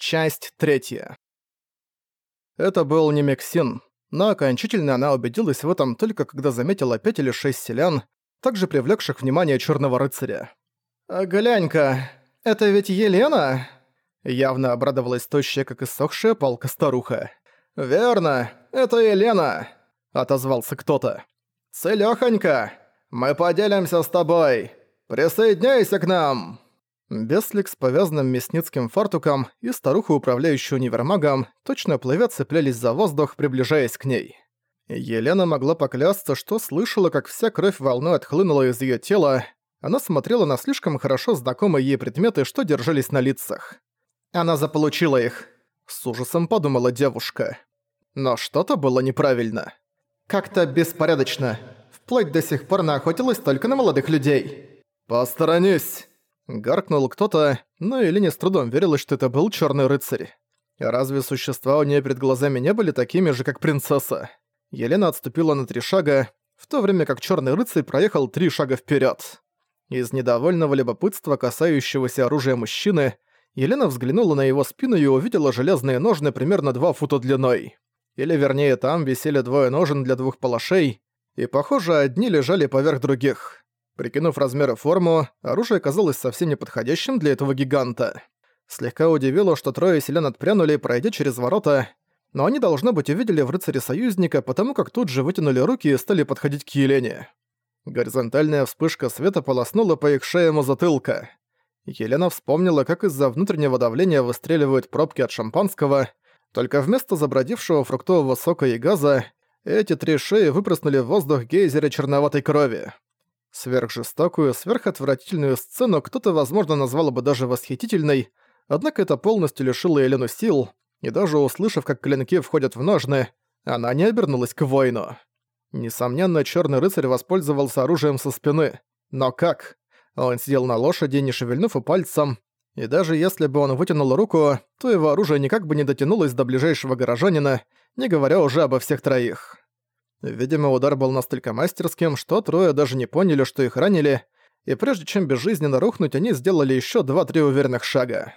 Часть третья. Это был не Мексин, но окончательно она убедилась в этом только когда заметила пять или шесть селян, также привлекших внимание Черного Рыцаря. «А глянь-ка, это ведь Елена?» Явно обрадовалась тощая, как иссохшая палка-старуха. «Верно, это Елена!» — отозвался кто-то. «Целёхонька, мы поделимся с тобой! Присоединяйся к нам!» Беслик с повязанным мясницким фартуком и старуха, управляющая универмагом, точно плывя цеплялись за воздух, приближаясь к ней. Елена могла поклясться, что слышала, как вся кровь волной отхлынула из её тела. Она смотрела на слишком хорошо знакомые ей предметы, что держались на лицах. Она заполучила их. С ужасом подумала девушка. Но что-то было неправильно. Как-то беспорядочно. Вплоть до сих пор она охотилась только на молодых людей. «Посторонись!» Гаркнул кто-то, но Елене с трудом верилось, что это был Черный Рыцарь. Разве существа у нее перед глазами не были такими же, как принцесса? Елена отступила на три шага, в то время как Черный Рыцарь проехал три шага вперед. Из недовольного любопытства, касающегося оружия мужчины, Елена взглянула на его спину и увидела железные ножны примерно два фута длиной. Или вернее, там висели двое ножен для двух палашей, и, похоже, одни лежали поверх других. Прикинув размеры форму, оружие казалось совсем неподходящим для этого гиганта. Слегка удивило, что трое селян отпрянули, пройдя через ворота, но они, должно быть, увидели в рыцаре союзника, потому как тут же вытянули руки и стали подходить к Елене. Горизонтальная вспышка света полоснула по их шеям у затылка. Елена вспомнила, как из-за внутреннего давления выстреливают пробки от шампанского, только вместо забродившего фруктового сока и газа, эти три шеи выпрыснули в воздух гейзеры черноватой крови. Сверхжестокую, сверхотвратительную сцену кто-то, возможно, назвал бы даже восхитительной, однако это полностью лишило Елену сил, и даже услышав, как клинки входят в ножны, она не обернулась к воину. Несомненно, Черный рыцарь воспользовался оружием со спины. Но как? Он сидел на лошади, не шевельнув и пальцем, и даже если бы он вытянул руку, то его оружие никак бы не дотянулось до ближайшего горожанина, не говоря уже обо всех троих. Видимо, удар был настолько мастерским, что трое даже не поняли, что их ранили, и прежде чем безжизненно рухнуть, они сделали еще два-три уверенных шага.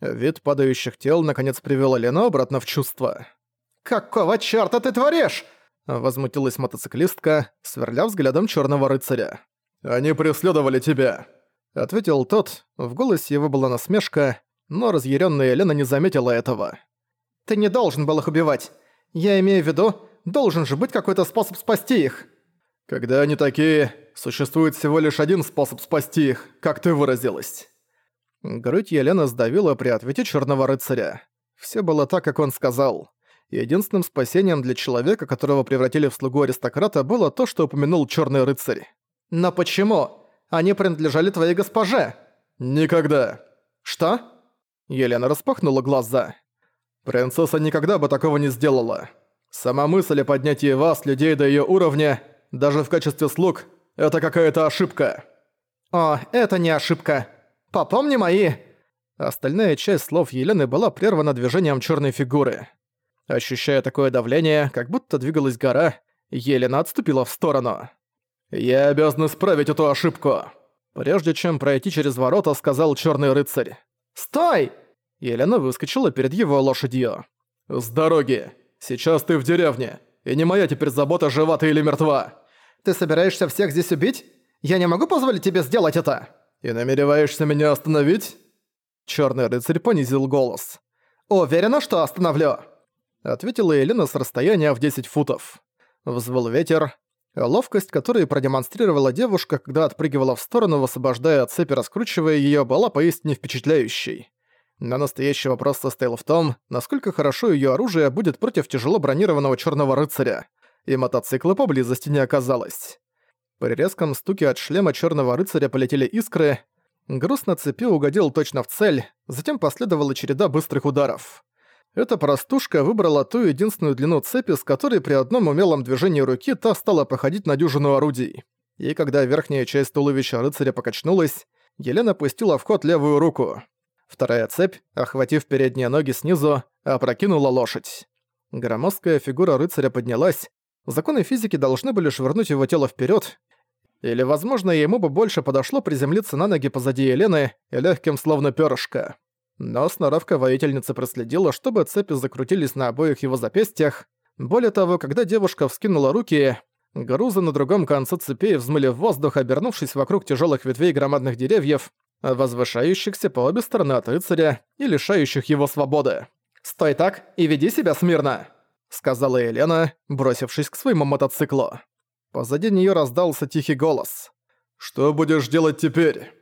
Вид падающих тел наконец привел Лену обратно в чувство. «Какого чёрта ты творишь?» Возмутилась мотоциклистка, сверля взглядом черного рыцаря. «Они преследовали тебя!» Ответил тот, в голосе его была насмешка, но разъяренная Лена не заметила этого. «Ты не должен был их убивать. Я имею в виду, Должен же быть какой-то способ спасти их. Когда они такие, существует всего лишь один способ спасти их, как ты выразилась. Грудь Елена сдавила при ответе Черного Рыцаря. Все было так, как он сказал. Единственным спасением для человека, которого превратили в слугу аристократа, было то, что упомянул Черный Рыцарь. «Но почему? Они принадлежали твоей госпоже!» «Никогда!» «Что?» Елена распахнула глаза. «Принцесса никогда бы такого не сделала. Сама мысль о поднятии вас, людей до её уровня, даже в качестве слуг, это какая-то ошибка. О, это не ошибка. Попомни мои. Остальная часть слов Елены была прервана движением чёрной фигуры. Ощущая такое давление, как будто двигалась гора, Елена отступила в сторону. «Я обязан исправить эту ошибку!» Прежде чем пройти через ворота, сказал чёрный рыцарь. «Стой!» Елена выскочила перед его лошадью. «С дороги! Сейчас ты в деревне, и не моя теперь забота, жива ты или мертва. Ты собираешься всех здесь убить? Я не могу позволить тебе сделать это. И намереваешься меня остановить? Черный рыцарь понизил голос. Уверена, что остановлю. Ответила Елена с расстояния в 10 футов. Взвыл ветер. Ловкость, которую продемонстрировала девушка, когда отпрыгивала в сторону, высвобождая от цепи, раскручивая ее, была поистине впечатляющей. Но настоящий вопрос состоял в том, насколько хорошо её оружие будет против тяжело бронированного черного рыцаря, и мотоцикла поблизости не оказалось. При резком стуке от шлема черного рыцаря полетели искры, груз на цепи угодил точно в цель, затем последовала череда быстрых ударов. Эта простушка выбрала ту единственную длину цепи, с которой при одном умелом движении руки та стала походить на дюжину орудий. И когда верхняя часть туловища рыцаря покачнулась, Елена пустила в ход левую руку. Вторая цепь, охватив передние ноги снизу, опрокинула лошадь. Громоздкая фигура рыцаря поднялась. Законы физики должны были швырнуть его тело вперед, или, возможно, ему бы больше подошло приземлиться на ноги позади Елены и легким словно перышко. Но сноровка воительницы проследила, чтобы цепи закрутились на обоих его запястьях. Более того, когда девушка вскинула руки, грузы на другом конце цепей взмыли в воздух, обернувшись вокруг тяжелых ветвей громадных деревьев, возвышающихся по обе стороны от рыцаря и лишающих его свободы. «Стой так и веди себя смирно!» — сказала Елена, бросившись к своему мотоциклу. Позади нее раздался тихий голос. «Что будешь делать теперь?»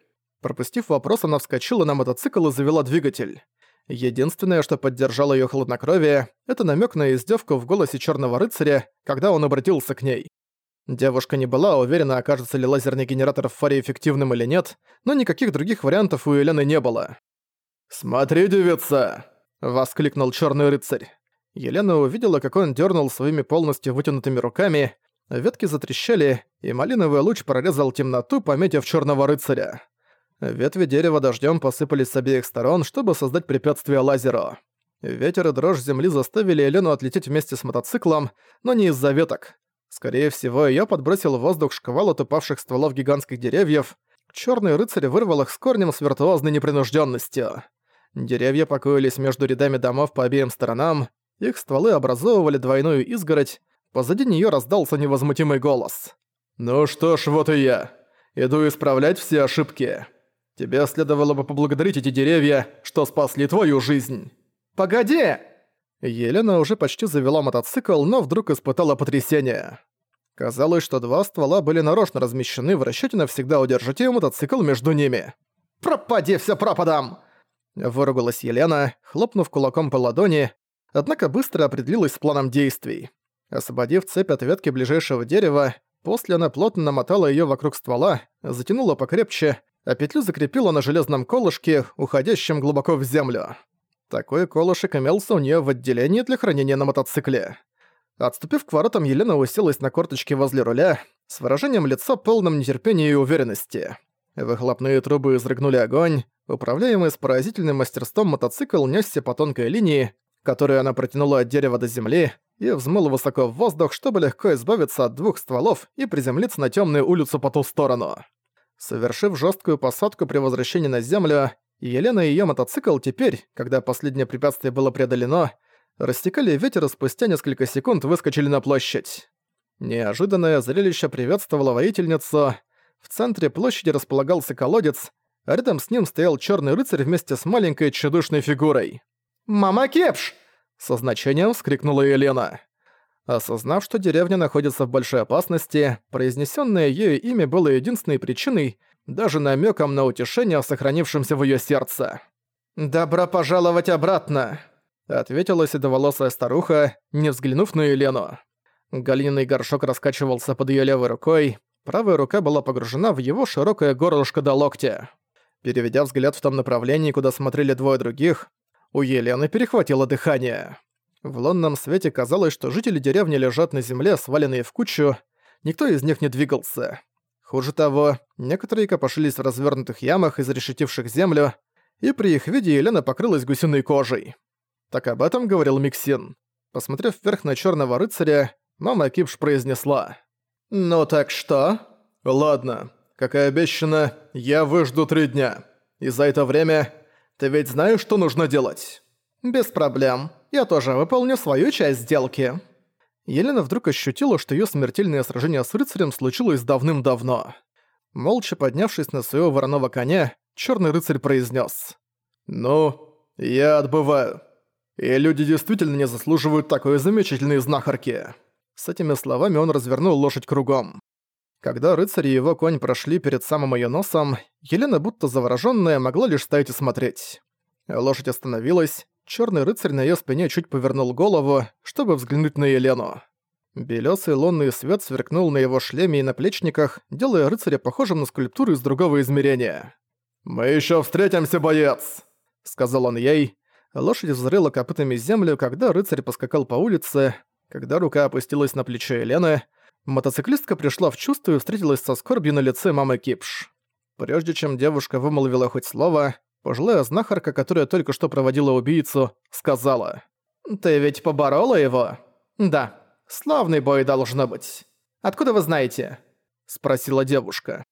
Пропустив вопрос, она вскочила на мотоцикл и завела двигатель. Единственное, что поддержало ее хладнокровие, это намек на издевку в голосе черного рыцаря, когда он обратился к ней. Девушка не была уверена, окажется ли лазерный генератор в фаре эффективным или нет, но никаких других вариантов у Елены не было. «Смотри, девица!» — воскликнул черный рыцарь. Елена увидела, как он дернул своими полностью вытянутыми руками, ветки затрещали, и малиновый луч прорезал темноту, пометив черного рыцаря. Ветви дерева дождем посыпались с обеих сторон, чтобы создать препятствие лазеру. Ветер и дрожь земли заставили Елену отлететь вместе с мотоциклом, но не из-за веток. Скорее всего, её подбросил в воздух шквал от упавших стволов гигантских деревьев. Чёрный рыцарь вырвал их с корнем с виртуозной непринуждённостью. Деревья покоились между рядами домов по обеим сторонам, их стволы образовывали двойную изгородь, позади неё раздался невозмутимый голос. «Ну что ж, вот и я. Иду исправлять все ошибки. Тебе следовало бы поблагодарить эти деревья, что спасли твою жизнь». «Погоди!» Елена уже почти завела мотоцикл, но вдруг испытала потрясение. Казалось, что два ствола были нарочно размещены в расчёте навсегда удержать её мотоцикл между ними. «Пропади всё пропадом!» Выругалась Елена, хлопнув кулаком по ладони, однако быстро определилась с планом действий. Освободив цепь от ветки ближайшего дерева, после она плотно намотала её вокруг ствола, затянула покрепче, а петлю закрепила на железном колышке, уходящем глубоко в землю. Такой колышек имелся у неё в отделении для хранения на мотоцикле. Отступив к воротам, Елена уселась на корточке возле руля, с выражением лица полным нетерпения и уверенности. Выхлопные трубы изрыгнули огонь, управляемый с поразительным мастерством мотоцикл нёсся по тонкой линии, которую она протянула от дерева до земли, и взмыл высоко в воздух, чтобы легко избавиться от двух стволов и приземлиться на тёмную улицу по ту сторону. Совершив жесткую посадку при возвращении на землю, Елена и её мотоцикл теперь, когда последнее препятствие было преодолено, растекали ветер и спустя несколько секунд выскочили на площадь. Неожиданное зрелище приветствовало воительницу. В центре площади располагался колодец, а рядом с ним стоял чёрный рыцарь вместе с маленькой тщедушной фигурой. «Мама Кепш!» — со значением вскрикнула Елена. Осознав, что деревня находится в большой опасности, произнесённое ею имя было единственной причиной, даже намеком на утешение, сохранившемся в ее сердце. «Добро пожаловать обратно!» — ответила седоволосая старуха, не взглянув на Елену. Галиный горшок раскачивался под ее левой рукой, правая рука была погружена в его широкое горлышко до локтя. Переведя взгляд в том направлении, куда смотрели двое других, у Елены перехватило дыхание. В лунном свете казалось, что жители деревни лежат на земле, сваленные в кучу, никто из них не двигался. Хуже того, некоторые копошились в развернутых ямах, изрешетивших землю, и при их виде Елена покрылась гусиной кожей. Так об этом говорил Миксин. Посмотрев вверх на черного рыцаря, мама Кипш произнесла. «Ну так что?» «Ладно, как и обещано, я выжду три дня. И за это время ты ведь знаешь, что нужно делать?» «Без проблем. Я тоже выполню свою часть сделки». Елена вдруг ощутила, что её смертельное сражение с рыцарем случилось давным-давно. Молча поднявшись на своего вороного коня, чёрный рыцарь произнес: «Ну, я отбываю. И люди действительно не заслуживают такой замечательной знахарки». С этими словами он развернул лошадь кругом. Когда рыцарь и его конь прошли перед самым её носом, Елена, будто заворожённая, могла лишь стоять и смотреть. Лошадь остановилась, Черный рыцарь на её спине чуть повернул голову, чтобы взглянуть на Елену. Белёсый лунный свет сверкнул на его шлеме и наплечниках, делая рыцаря похожим на скульптуру из другого измерения. «Мы ещё встретимся, боец!» — сказал он ей. Лошадь взрыла копытами землю, когда рыцарь поскакал по улице. Когда рука опустилась на плечо Елены, мотоциклистка пришла в чувство и встретилась со скорбью на лице мамы Кипш. Прежде чем девушка вымолвила хоть слово, Пожилая знахарка, которая только что проводила убийцу, сказала. «Ты ведь поборола его?» «Да. Славный бой должно быть. Откуда вы знаете?» Спросила девушка.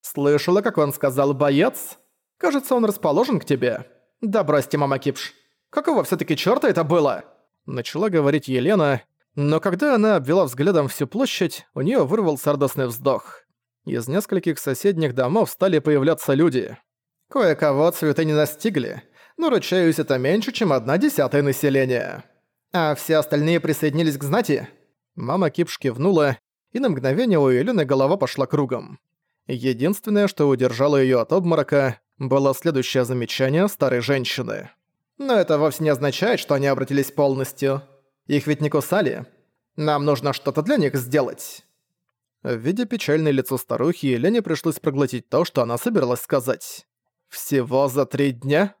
«Слышала, как он сказал «боец»? Кажется, он расположен к тебе». «Да бросьте, мама Кипш. Какого всё таки чёрта это было?» Начала говорить Елена, но когда она обвела взглядом всю площадь, у неё вырвался радостный вздох. Из нескольких соседних домов стали появляться люди. Кое-кого цветы не настигли, но, ручаюсь, это меньше, чем одна десятая населения. А все остальные присоединились к знати? Мама Кипш кивнула, и на мгновение у Елены голова пошла кругом. Единственное, что удержало её от обморока, было следующее замечание старой женщины. Но это вовсе не означает, что они обратились полностью. Их ведь не кусали. Нам нужно что-то для них сделать. Видя печальное лицо старухи, Лене пришлось проглотить то, что она собиралась сказать. «Всего за три дня?»